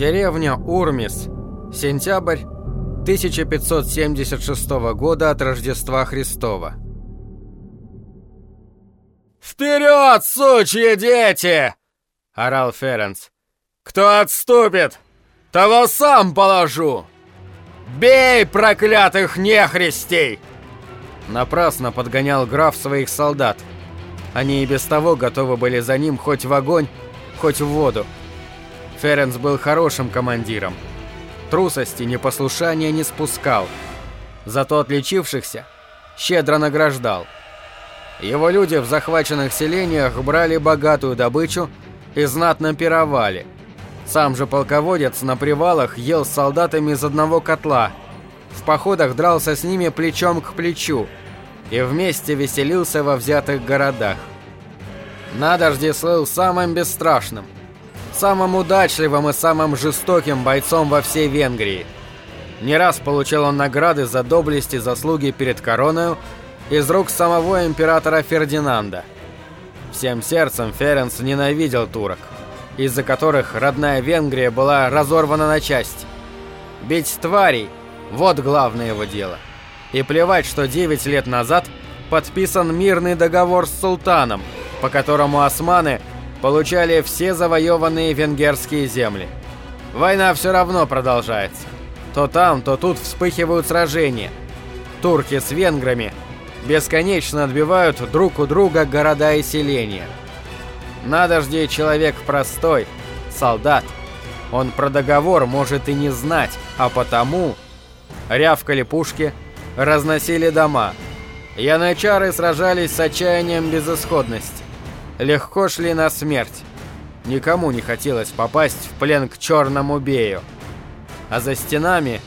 Деревня Урмис. Сентябрь 1576 года от Рождества Христова. «Вперед, сучьи дети!» — орал Ференс. «Кто отступит, того сам положу! Бей проклятых нехристей!» Напрасно подгонял граф своих солдат. Они и без того готовы были за ним хоть в огонь, хоть в воду. Ференс был хорошим командиром. Трусости, непослушания не спускал. Зато отличившихся щедро награждал. Его люди в захваченных селениях брали богатую добычу и знатно пировали. Сам же полководец на привалах ел с солдатами из одного котла. В походах дрался с ними плечом к плечу и вместе веселился во взятых городах. На дожде слыл самым бесстрашным – самым удачливым и самым жестоким бойцом во всей Венгрии. Не раз получил он награды за доблесть и заслуги перед короной из рук самого императора Фердинанда. Всем сердцем Ференс ненавидел турок, из-за которых родная Венгрия была разорвана на части. Бить тварей – вот главное его дело. И плевать, что 9 лет назад подписан мирный договор с султаном, по которому османы – получали все завоеванные венгерские земли. Война все равно продолжается. То там, то тут вспыхивают сражения. Турки с венграми бесконечно отбивают друг у друга города и селения. На дожде человек простой, солдат. Он про договор может и не знать, а потому... Рявкали пушки, разносили дома. Янычары сражались с отчаянием безысходности легко шли на смерть. Никому не хотелось попасть в плен к черному бею. А за стенами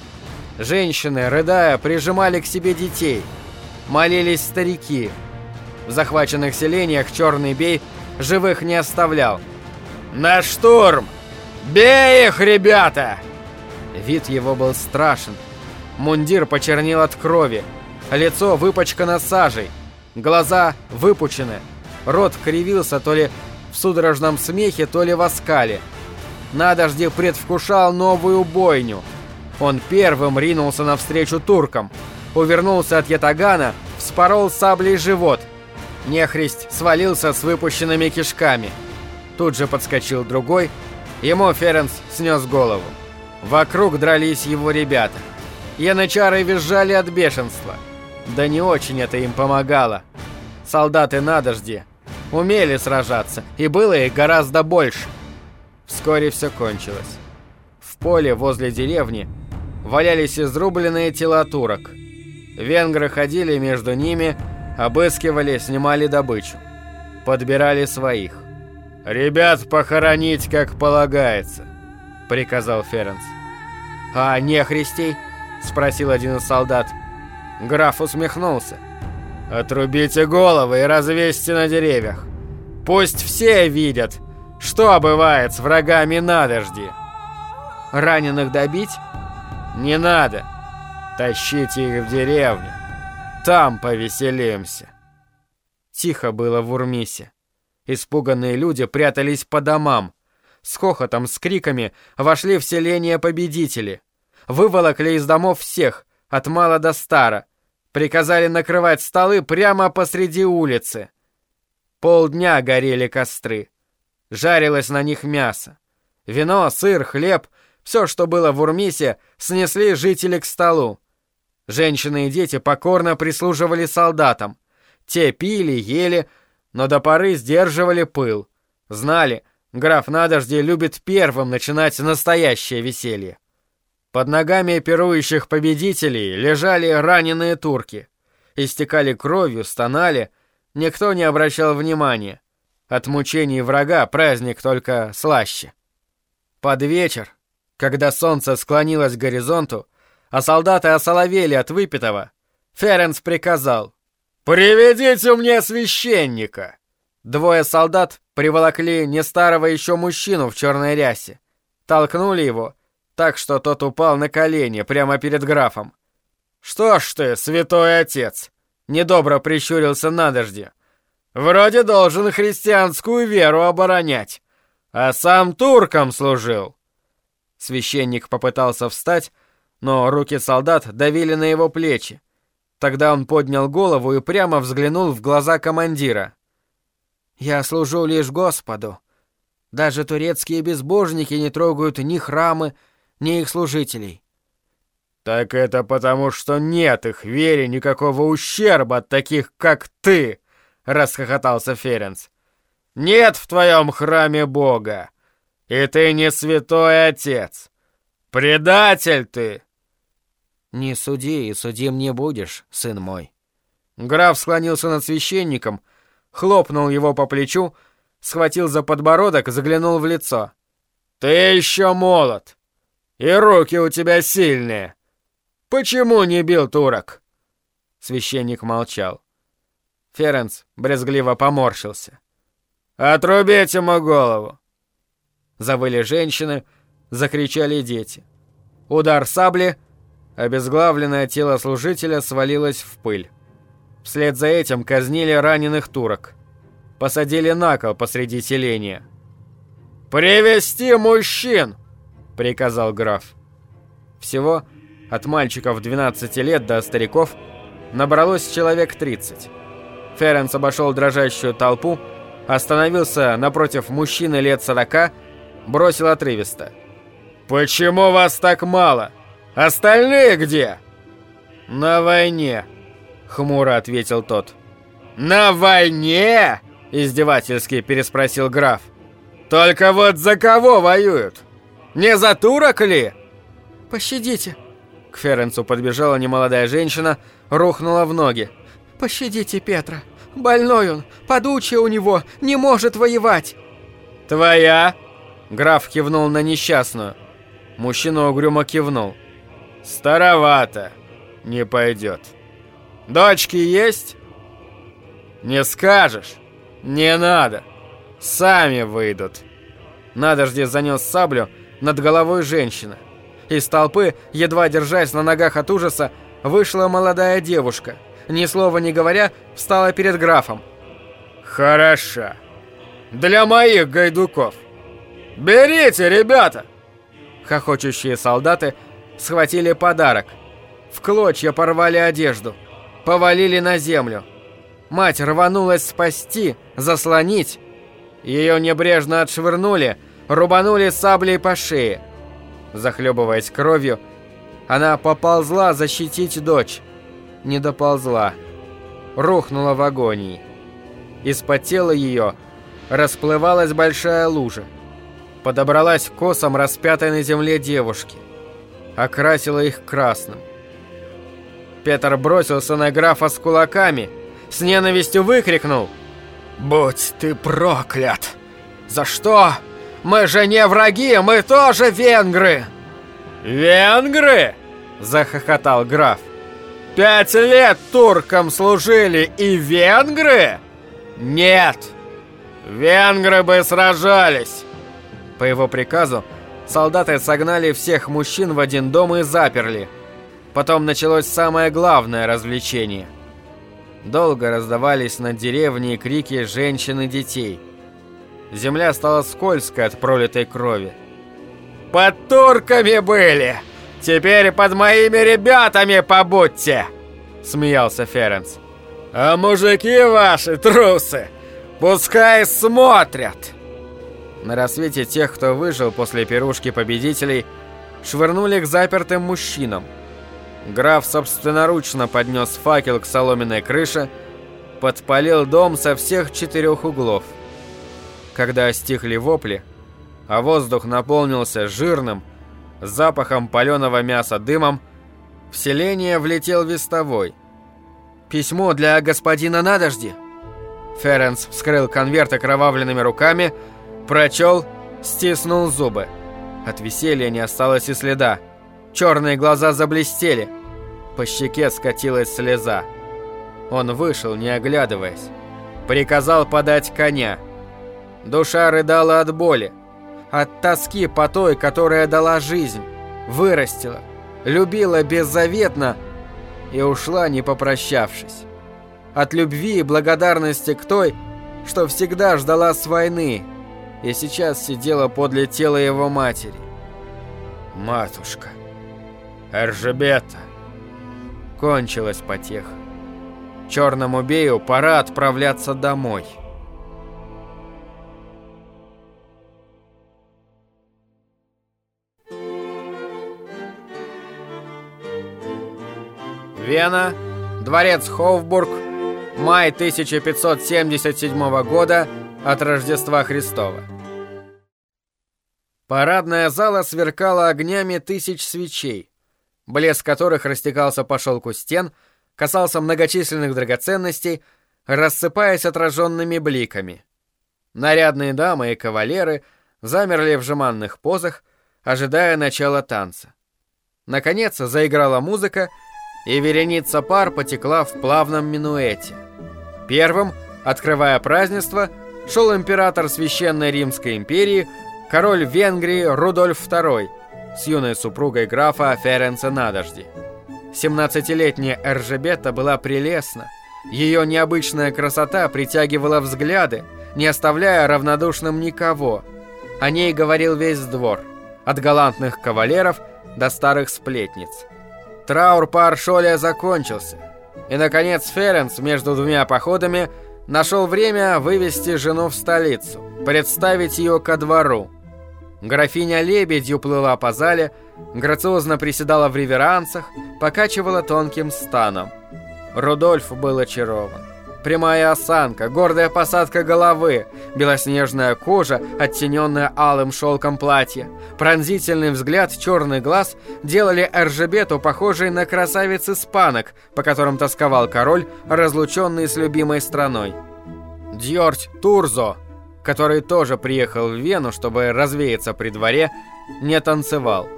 женщины, рыдая, прижимали к себе детей. Молились старики. В захваченных селениях черный бей живых не оставлял. «На штурм! Бей их, ребята!» Вид его был страшен. Мундир почернел от крови, лицо выпачкано сажей, глаза выпучены – Рот кривился то ли в судорожном смехе, то ли в оскале. Надожди предвкушал новую бойню. Он первым ринулся навстречу туркам. Увернулся от ятагана, вспорол саблей живот. Нехристь свалился с выпущенными кишками. Тут же подскочил другой. Ему Ференс снес голову. Вокруг дрались его ребята. Янычары визжали от бешенства. Да не очень это им помогало. Солдаты на дожде умели сражаться, и было их гораздо больше. Вскоре все кончилось. В поле возле деревни валялись изрубленные тела турок. Венгры ходили между ними, обыскивали, снимали добычу. Подбирали своих. «Ребят похоронить, как полагается», — приказал Ференс. «А нехристей?» — спросил один из солдат. Граф усмехнулся. Отрубите головы и развесьте на деревьях. Пусть все видят, что бывает с врагами на дожди. Раненых добить? Не надо. Тащите их в деревню. Там повеселимся. Тихо было в Урмисе. Испуганные люди прятались по домам. С хохотом, с криками вошли в селение победители. Выволокли из домов всех, от мала до стара, Приказали накрывать столы прямо посреди улицы. Полдня горели костры. Жарилось на них мясо. Вино, сыр, хлеб, все, что было в Урмисе, снесли жители к столу. Женщины и дети покорно прислуживали солдатам. Те пили, ели, но до поры сдерживали пыл. Знали, граф Надожди любит первым начинать настоящее веселье. Под ногами пирующих победителей лежали раненые турки. Истекали кровью, стонали. Никто не обращал внимания. От мучений врага праздник только слаще. Под вечер, когда солнце склонилось к горизонту, а солдаты осоловели от выпитого, Ференс приказал «Приведите мне священника!» Двое солдат приволокли не старого еще мужчину в черной рясе, толкнули его так что тот упал на колени прямо перед графом. «Что ж ты, святой отец!» — недобро прищурился на дожде. «Вроде должен христианскую веру оборонять, а сам туркам служил». Священник попытался встать, но руки солдат давили на его плечи. Тогда он поднял голову и прямо взглянул в глаза командира. «Я служу лишь Господу. Даже турецкие безбожники не трогают ни храмы, ни их служителей». «Так это потому, что нет их вере никакого ущерба от таких, как ты!» — расхохотался Ференц. «Нет в твоем храме Бога, и ты не святой отец. Предатель ты!» «Не суди, и судим не будешь, сын мой». Граф склонился над священником, хлопнул его по плечу, схватил за подбородок, заглянул в лицо. «Ты еще молод, и руки у тебя сильные. Почему не бил турок?» Священник молчал. Ференц брезгливо поморщился. «Отрубить ему голову!» Завыли женщины, закричали дети. Удар сабли, обезглавленное тело служителя свалилось в пыль. Вслед за этим казнили раненых турок. Посадили на кол посреди селения. «Привести мужчин!» — приказал граф. Всего от мальчиков 12 лет до стариков набралось человек 30. Ференс обошел дрожащую толпу, остановился напротив мужчины лет 40, бросил отрывисто. «Почему вас так мало? Остальные где?» «На войне», — хмуро ответил тот. «На войне?» — издевательски переспросил граф. «Только вот за кого воюют? Не за турок ли?» «Пощадите!» К Ференцу подбежала немолодая женщина, рухнула в ноги. «Пощадите Петра! Больной он! Подучие у него! Не может воевать!» «Твоя?» Граф кивнул на несчастную. Мужчина угрюмо кивнул. «Старовато. Не пойдет. Дочки есть?» «Не скажешь. Не надо. Сами выйдут». Надожди занес саблю над головой женщины. Из толпы, едва держась на ногах от ужаса, вышла молодая девушка. Ни слова не говоря, встала перед графом. «Хороша. Для моих гайдуков. Берите, ребята!» Хохочущие солдаты схватили подарок. В клочья порвали одежду. Повалили на землю. Мать рванулась спасти, заслонить. Ее небрежно отшвырнули, рубанули саблей по шее. Захлебываясь кровью, она поползла защитить дочь. Не доползла. Рухнула в агонии. Из-под тела ее расплывалась большая лужа подобралась к косам распятой на земле девушки. Окрасила их красным. Петр бросился на графа с кулаками, с ненавистью выкрикнул. «Будь ты проклят! За что? Мы же не враги, мы тоже венгры!» «Венгры?» – захохотал граф. «Пять лет туркам служили и венгры?» «Нет! Венгры бы сражались!» По его приказу солдаты согнали всех мужчин в один дом и заперли. Потом началось самое главное развлечение. Долго раздавались над деревней крики женщин и детей. Земля стала скользкой от пролитой крови. «Под турками были! Теперь под моими ребятами побудьте!» Смеялся Ференс. «А мужики ваши, трусы, пускай смотрят!» На рассвете тех, кто выжил после пирушки победителей, швырнули к запертым мужчинам. Граф собственноручно поднес факел к соломенной крыше, подпалил дом со всех четырех углов. Когда стихли вопли, а воздух наполнился жирным, запахом паленого мяса дымом, в селение влетел вестовой. «Письмо для господина Надожди!» Ференс вскрыл конверт окровавленными руками, Прочел, стиснул зубы. От веселья не осталось и следа. Черные глаза заблестели. По щеке скатилась слеза. Он вышел, не оглядываясь. Приказал подать коня. Душа рыдала от боли. От тоски по той, которая дала жизнь. Вырастила. Любила беззаветно и ушла, не попрощавшись. От любви и благодарности к той, что всегда ждала с войны, и сейчас сидела подле тела его матери. Матушка. Эржебета. Кончилась потеха. Черному Бею пора отправляться домой. Вена, дворец Хофбург, май 1577 года от Рождества Христова. Парадная зала сверкала огнями тысяч свечей, блеск которых растекался по шелку стен, касался многочисленных драгоценностей, рассыпаясь отраженными бликами. Нарядные дамы и кавалеры замерли в жеманных позах, ожидая начала танца. Наконец заиграла музыка, и вереница пар потекла в плавном минуэте. Первым, открывая празднество, шел император Священной Римской империи, король Венгрии Рудольф II, с юной супругой графа Ференца Надожди. 17-летняя Эржебета была прелестна. Ее необычная красота притягивала взгляды, не оставляя равнодушным никого. О ней говорил весь двор, от галантных кавалеров до старых сплетниц. Траур по Аршоле закончился. И, наконец, Ференс между двумя походами нашел время вывести жену в столицу, представить ее ко двору. Графиня лебедью плыла по зале, грациозно приседала в реверансах, покачивала тонким станом. Рудольф был очарован. Прямая осанка, гордая посадка головы, белоснежная кожа, оттененная алым шелком платья, пронзительный взгляд, черный глаз делали Эржебету похожей на красавиц испанок, по которым тосковал король, разлученный с любимой страной. Дьорть Турзо, который тоже приехал в Вену, чтобы развеяться при дворе, не танцевал.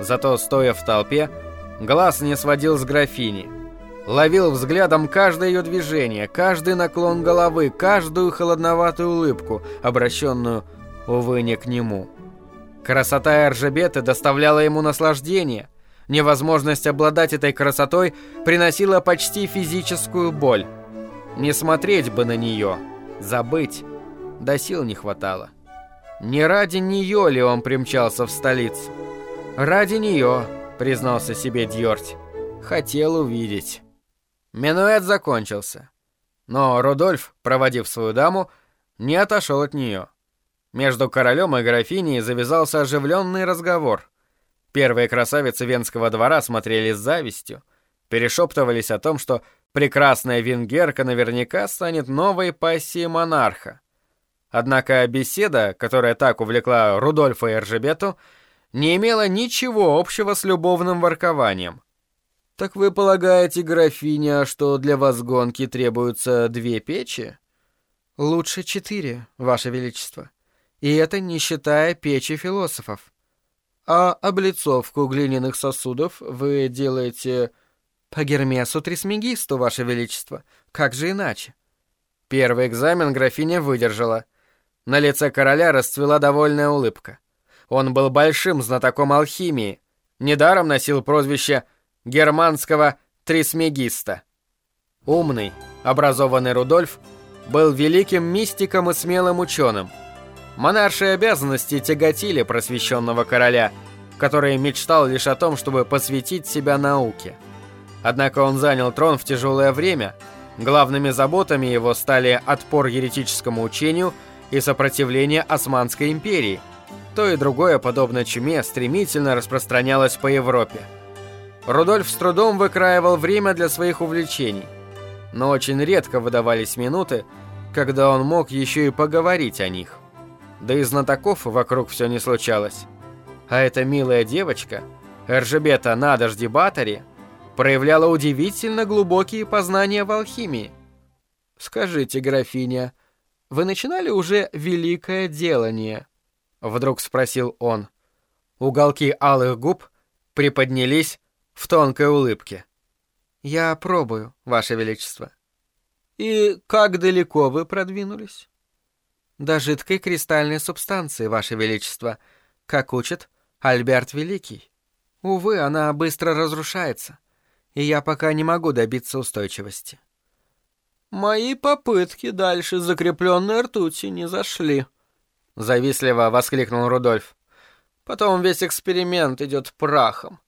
Зато, стоя в толпе, глаз не сводил с графини – ловил взглядом каждое ее движение, каждый наклон головы, каждую холодноватую улыбку, обращенную, увы, не к нему. Красота Эржебеты доставляла ему наслаждение. Невозможность обладать этой красотой приносила почти физическую боль. Не смотреть бы на нее, забыть, до сил не хватало. Не ради нее ли он примчался в столицу? Ради нее, признался себе Дьорть. Хотел увидеть. Минуэт закончился. Но Рудольф, проводив свою даму, не отошел от нее. Между королем и графиней завязался оживленный разговор. Первые красавицы Венского двора смотрели с завистью, перешептывались о том, что прекрасная венгерка наверняка станет новой пассией монарха. Однако беседа, которая так увлекла Рудольфа и Эржебету, не имела ничего общего с любовным воркованием. «Так вы полагаете, графиня, что для вас гонки требуются две печи?» «Лучше четыре, ваше величество. И это не считая печи философов. А облицовку глиняных сосудов вы делаете по Гермесу Трисмегисту, ваше величество. Как же иначе?» Первый экзамен графиня выдержала. На лице короля расцвела довольная улыбка. Он был большим знатоком алхимии, недаром носил прозвище германского трисмегиста. Умный, образованный Рудольф был великим мистиком и смелым ученым. Монаршие обязанности тяготили просвещенного короля, который мечтал лишь о том, чтобы посвятить себя науке. Однако он занял трон в тяжелое время. Главными заботами его стали отпор еретическому учению и сопротивление Османской империи. То и другое, подобно чуме, стремительно распространялось по Европе. Рудольф с трудом выкраивал время для своих увлечений, но очень редко выдавались минуты, когда он мог еще и поговорить о них. Да и знатоков вокруг все не случалось. А эта милая девочка, Эржебета Надожди Батари, проявляла удивительно глубокие познания в алхимии. «Скажите, графиня, вы начинали уже великое делание?» Вдруг спросил он. Уголки алых губ приподнялись в тонкой улыбке. «Я пробую, Ваше Величество». «И как далеко вы продвинулись?» «До жидкой кристальной субстанции, Ваше Величество, как учит Альберт Великий. Увы, она быстро разрушается, и я пока не могу добиться устойчивости». «Мои попытки дальше закрепленной ртути не зашли», — завистливо воскликнул Рудольф. Потом весь эксперимент идет прахом.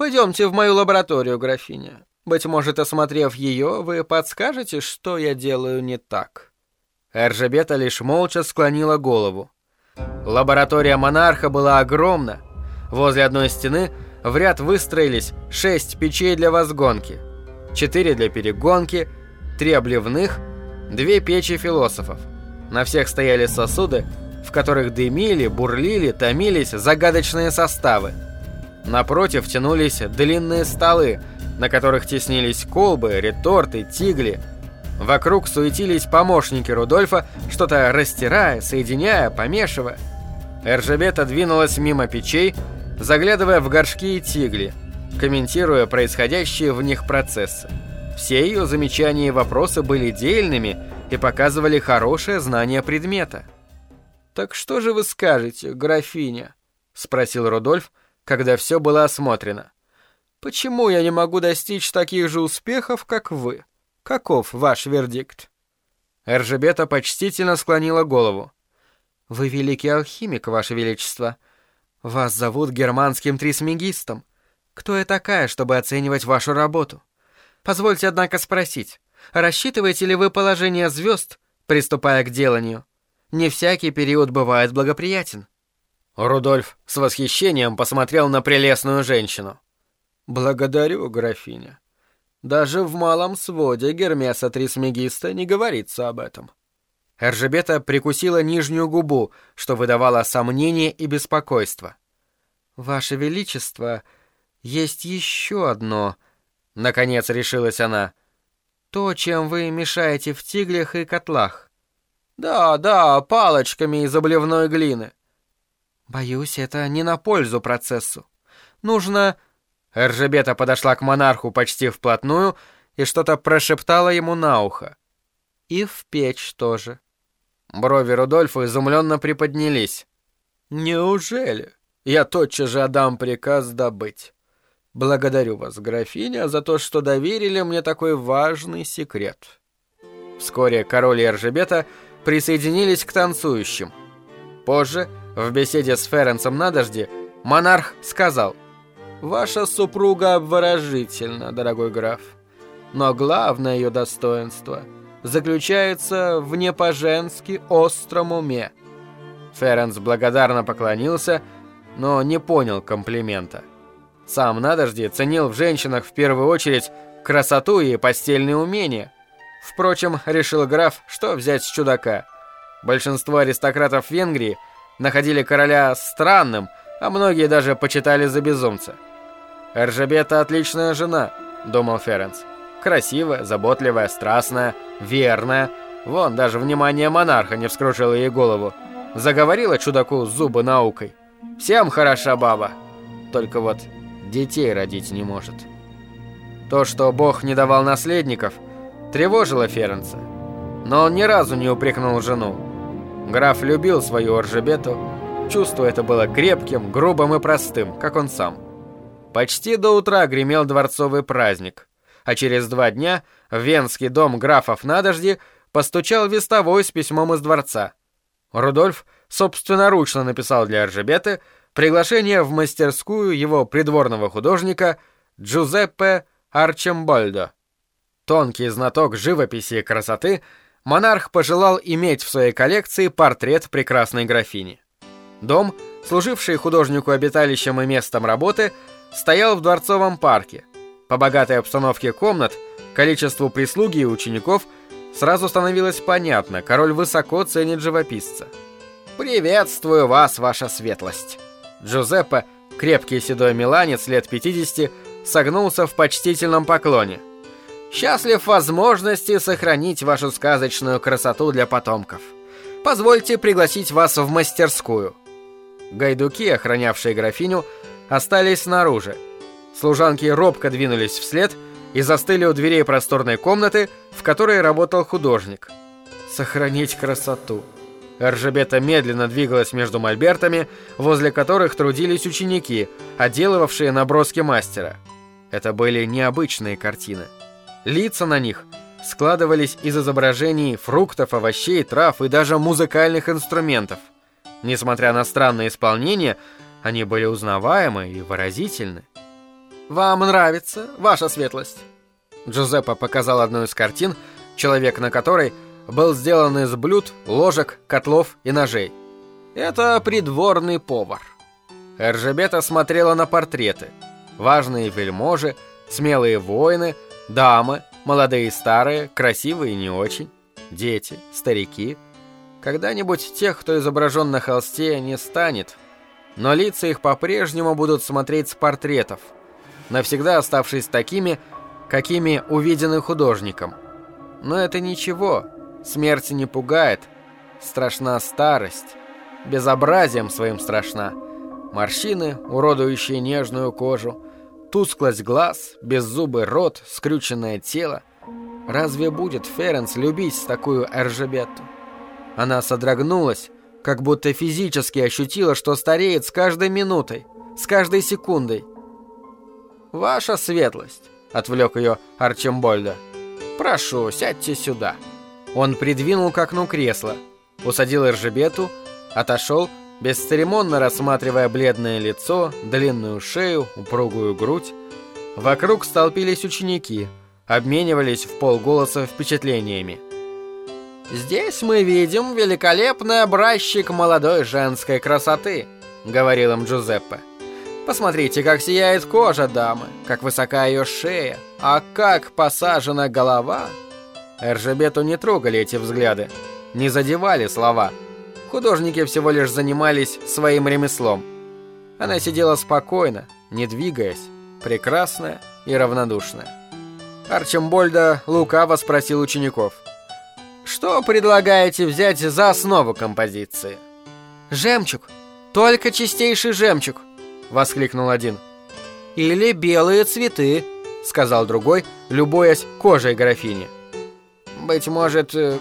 Пойдемте в мою лабораторию, графиня. Быть может, осмотрев ее, вы подскажете, что я делаю не так». Эржебета лишь молча склонила голову. Лаборатория монарха была огромна. Возле одной стены в ряд выстроились шесть печей для возгонки, четыре для перегонки, три обливных, две печи философов. На всех стояли сосуды, в которых дымили, бурлили, томились загадочные составы. Напротив тянулись длинные столы, на которых теснились колбы, реторты, тигли. Вокруг суетились помощники Рудольфа, что-то растирая, соединяя, помешивая. Эржебета двинулась мимо печей, заглядывая в горшки и тигли, комментируя происходящие в них процессы. Все ее замечания и вопросы были дельными и показывали хорошее знание предмета. «Так что же вы скажете, графиня?» — спросил Рудольф, когда все было осмотрено. «Почему я не могу достичь таких же успехов, как вы? Каков ваш вердикт?» Эржебета почтительно склонила голову. «Вы великий алхимик, ваше величество. Вас зовут германским трисмегистом. Кто я такая, чтобы оценивать вашу работу? Позвольте, однако, спросить, рассчитываете ли вы положение звезд, приступая к деланию? Не всякий период бывает благоприятен». Рудольф с восхищением посмотрел на прелестную женщину. «Благодарю, графиня. Даже в малом своде Гермеса Трисмегиста не говорится об этом». Эржебета прикусила нижнюю губу, что выдавало сомнение и беспокойство. «Ваше Величество, есть еще одно...» Наконец решилась она. «То, чем вы мешаете в тиглях и котлах». «Да, да, палочками из обливной глины». «Боюсь, это не на пользу процессу. Нужно...» Эржебета подошла к монарху почти вплотную и что-то прошептала ему на ухо. «И в печь тоже». Брови Рудольфа изумленно приподнялись. «Неужели? Я тотчас же отдам приказ добыть. Благодарю вас, графиня, за то, что доверили мне такой важный секрет». Вскоре король и Эржебета присоединились к танцующим. Позже, в беседе с Ференсом на дожде, монарх сказал «Ваша супруга обворожительна, дорогой граф, но главное ее достоинство — заключается в не по-женски остром уме. Ференс благодарно поклонился, но не понял комплимента. Сам Надожди ценил в женщинах в первую очередь красоту и постельные умения. Впрочем, решил граф, что взять с чудака. Большинство аристократов Венгрии находили короля странным, а многие даже почитали за безумца. «Эржебета отличная жена», — думал Ференс. Красивая, заботливая, страстная, верная. Вон, даже внимание монарха не вскружило ей голову. Заговорила чудаку зубы наукой. Всем хороша баба. Только вот детей родить не может. То, что бог не давал наследников, тревожило Ференца. Но он ни разу не упрекнул жену. Граф любил свою Оржебету. Чувство это было крепким, грубым и простым, как он сам. Почти до утра гремел дворцовый праздник а через два дня в Венский дом графов на дожди постучал вестовой с письмом из дворца. Рудольф собственноручно написал для Аржебеты приглашение в мастерскую его придворного художника Джузеппе Арчембольдо. Тонкий знаток живописи и красоты, монарх пожелал иметь в своей коллекции портрет прекрасной графини. Дом, служивший художнику обиталищем и местом работы, стоял в дворцовом парке, по богатой обстановке комнат, количеству прислуги и учеников сразу становилось понятно, король высоко ценит живописца. «Приветствую вас, ваша светлость!» Джузеппе, крепкий седой миланец лет 50, согнулся в почтительном поклоне. «Счастлив возможности сохранить вашу сказочную красоту для потомков. Позвольте пригласить вас в мастерскую». Гайдуки, охранявшие графиню, остались снаружи, Служанки робко двинулись вслед и застыли у дверей просторной комнаты, в которой работал художник. Сохранить красоту. Эржебета медленно двигалась между мольбертами, возле которых трудились ученики, отделывавшие наброски мастера. Это были необычные картины. Лица на них складывались из изображений фруктов, овощей, трав и даже музыкальных инструментов. Несмотря на странное исполнение, Они были узнаваемы и выразительны. «Вам нравится, ваша светлость?» Джузеппе показал одну из картин, человек на которой был сделан из блюд, ложек, котлов и ножей. «Это придворный повар». Эржебета смотрела на портреты. Важные вельможи, смелые воины, дамы, молодые и старые, красивые и не очень, дети, старики. Когда-нибудь тех, кто изображен на холсте, не станет, но лица их по-прежнему будут смотреть с портретов, навсегда оставшись такими, какими увидены художником. Но это ничего, смерть не пугает, страшна старость, безобразием своим страшна. Морщины, уродующие нежную кожу, тусклость глаз, беззубый рот, скрюченное тело. Разве будет Ференс любить такую Эржебетту? Она содрогнулась, как будто физически ощутила, что стареет с каждой минутой, с каждой секундой. «Ваша светлость», — отвлек ее Арчембольда. «Прошу, сядьте сюда». Он придвинул к окну кресло, усадил Эржебету, отошел, бесцеремонно рассматривая бледное лицо, длинную шею, упругую грудь. Вокруг столпились ученики, обменивались в полголоса впечатлениями. «Здесь мы видим великолепный образчик молодой женской красоты», — говорил им Джузеппе. «Посмотрите, как сияет кожа дамы, как высока ее шея, а как посажена голова». Эржебету не трогали эти взгляды, не задевали слова. Художники всего лишь занимались своим ремеслом. Она сидела спокойно, не двигаясь, прекрасная и равнодушная. Арчимбольда лукаво спросил учеников — что предлагаете взять за основу композиции? Жемчуг. Только чистейший жемчуг, воскликнул один. Или белые цветы, сказал другой, любуясь кожей графини. Быть может, э,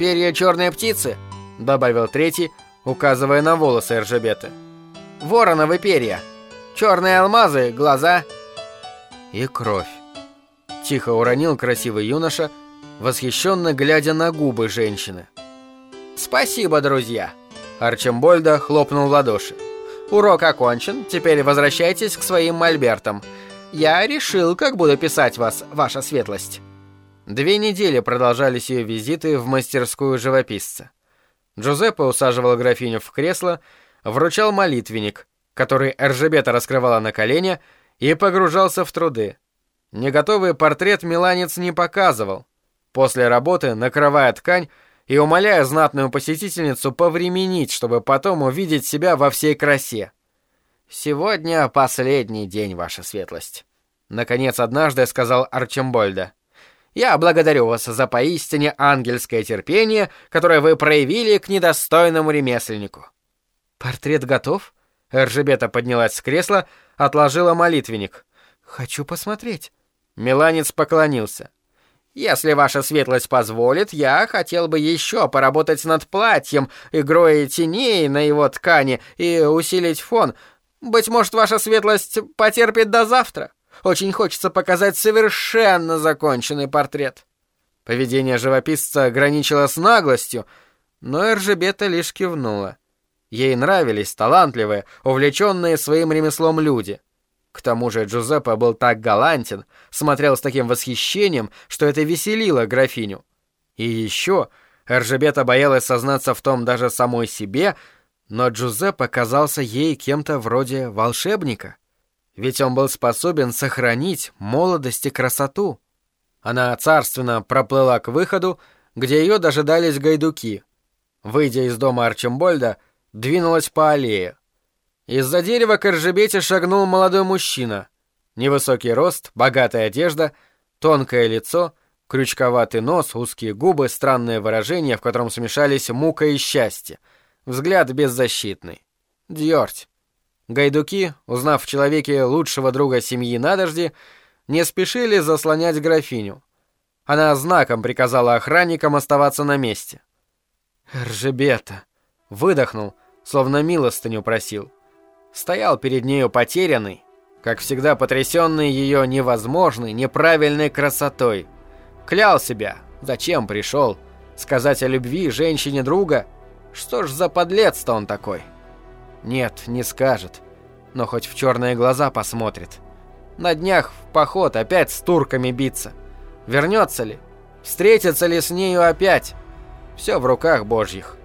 перья черной птицы, добавил третий, указывая на волосы Эржебеты. Вороновы перья. Черные алмазы, глаза и кровь. Тихо уронил красивый юноша, восхищенно глядя на губы женщины. «Спасибо, друзья!» Арчимбольда хлопнул в ладоши. «Урок окончен, теперь возвращайтесь к своим мольбертам. Я решил, как буду писать вас, ваша светлость». Две недели продолжались ее визиты в мастерскую живописца. Джузеппе усаживал графиню в кресло, вручал молитвенник, который Эржебета раскрывала на колени, и погружался в труды. Неготовый портрет Миланец не показывал, После работы, накрывая ткань и умоляя знатную посетительницу повременить, чтобы потом увидеть себя во всей красе. «Сегодня последний день, ваша светлость», — наконец однажды сказал Арчембольда. «Я благодарю вас за поистине ангельское терпение, которое вы проявили к недостойному ремесленнику». «Портрет готов?» Эржебета поднялась с кресла, отложила молитвенник. «Хочу посмотреть». Миланец поклонился. Если ваша светлость позволит, я хотел бы еще поработать над платьем, игрой теней на его ткани и усилить фон. Быть может, ваша светлость потерпит до завтра. Очень хочется показать совершенно законченный портрет». Поведение живописца граничило с наглостью, но Эржебета лишь кивнула. Ей нравились талантливые, увлеченные своим ремеслом люди — к тому же Джузеппе был так галантен, смотрел с таким восхищением, что это веселило графиню. И еще Эржебета боялась сознаться в том даже самой себе, но Джузеппе казался ей кем-то вроде волшебника. Ведь он был способен сохранить молодость и красоту. Она царственно проплыла к выходу, где ее дожидались гайдуки. Выйдя из дома Арчимбольда, двинулась по аллее. Из-за дерева к Эржебете шагнул молодой мужчина. Невысокий рост, богатая одежда, тонкое лицо, крючковатый нос, узкие губы, странное выражение, в котором смешались мука и счастье. Взгляд беззащитный. Дьорть. Гайдуки, узнав в человеке лучшего друга семьи Надожди, не спешили заслонять графиню. Она знаком приказала охранникам оставаться на месте. «Ржебета!» — выдохнул, словно милостыню просил стоял перед нею потерянный, как всегда потрясенный ее невозможной, неправильной красотой. Клял себя, зачем пришел, сказать о любви женщине друга, что ж за подлец-то он такой? Нет, не скажет. Но хоть в черные глаза посмотрит. На днях в поход опять с турками биться. Вернется ли? Встретится ли с нею опять? Все в руках божьих.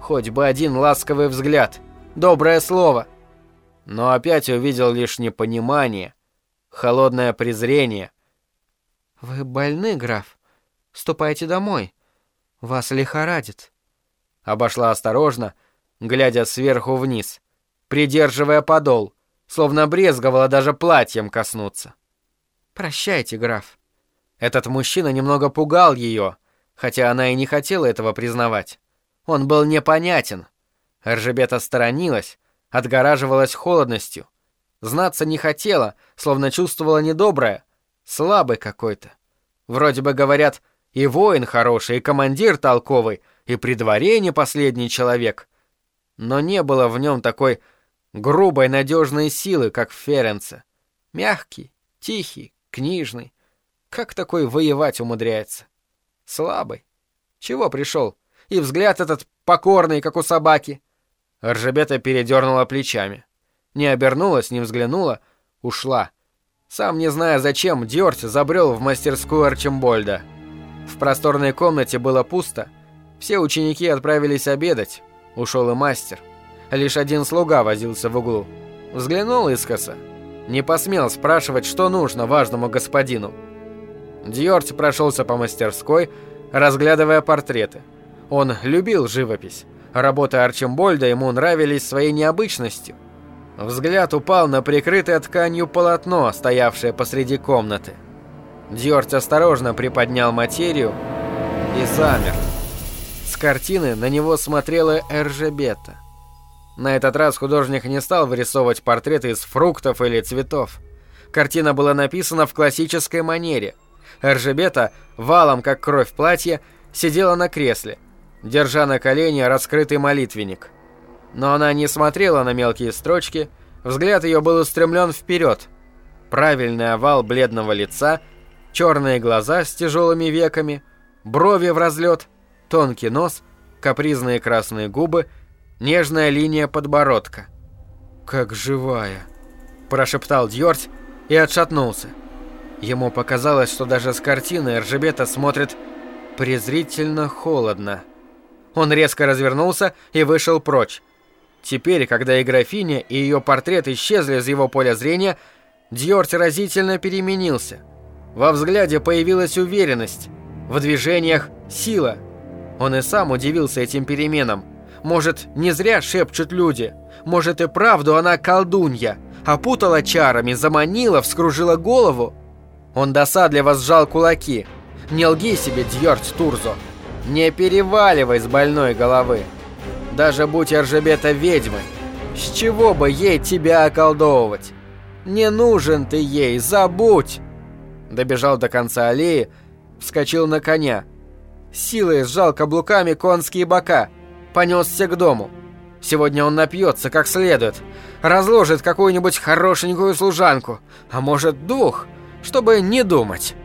Хоть бы один ласковый взгляд, доброе слово. Но опять увидел лишь непонимание, холодное презрение. «Вы больны, граф? Ступайте домой. Вас лихорадит». Обошла осторожно, глядя сверху вниз, придерживая подол, словно брезговала даже платьем коснуться. «Прощайте, граф». Этот мужчина немного пугал ее, хотя она и не хотела этого признавать. Он был непонятен. Ржебета сторонилась, отгораживалась холодностью. Знаться не хотела, словно чувствовала недоброе, слабый какой-то. Вроде бы говорят, и воин хороший, и командир толковый, и при дворе не последний человек. Но не было в нем такой грубой надежной силы, как в Ференце. Мягкий, тихий, книжный. Как такой воевать умудряется? Слабый. Чего пришел? И взгляд этот покорный, как у собаки. Ржебета передернула плечами. Не обернулась, не взглянула, ушла. Сам не зная зачем, Дёрть забрел в мастерскую Арчимбольда. В просторной комнате было пусто. Все ученики отправились обедать. Ушел и мастер. Лишь один слуга возился в углу. Взглянул искоса. Не посмел спрашивать, что нужно важному господину. Дьорти прошелся по мастерской, разглядывая портреты. Он любил живопись. Работы Арчимбольда ему нравились своей необычностью. Взгляд упал на прикрытое тканью полотно, стоявшее посреди комнаты. Дьорти осторожно приподнял материю и замер. С картины на него смотрела Эржебета. На этот раз художник не стал вырисовывать портреты из фруктов или цветов. Картина была написана в классической манере. Эржебета, валом как кровь платья, сидела на кресле, держа на колене раскрытый молитвенник. Но она не смотрела на мелкие строчки, взгляд ее был устремлен вперед. Правильный овал бледного лица, черные глаза с тяжелыми веками, брови в разлет, тонкий нос, капризные красные губы, нежная линия подбородка. «Как живая!» – прошептал Дьорть и отшатнулся. Ему показалось, что даже с картины Эржебета смотрит презрительно холодно. Он резко развернулся и вышел прочь. Теперь, когда и графиня, и ее портрет исчезли из его поля зрения, Дьорти разительно переменился. Во взгляде появилась уверенность, в движениях – сила. Он и сам удивился этим переменам. Может, не зря шепчут люди. Может, и правду она колдунья. Опутала чарами, заманила, вскружила голову. Он досадливо сжал кулаки. Не лги себе, Дьорт Турзо. Не переваливай с больной головы. Даже будь Эржебета ведьмой, с чего бы ей тебя околдовывать? Не нужен ты ей, забудь!» Добежал до конца аллеи, вскочил на коня. Силой сжал каблуками конские бока, понесся к дому. Сегодня он напьется как следует, разложит какую-нибудь хорошенькую служанку, а может двух, чтобы не думать.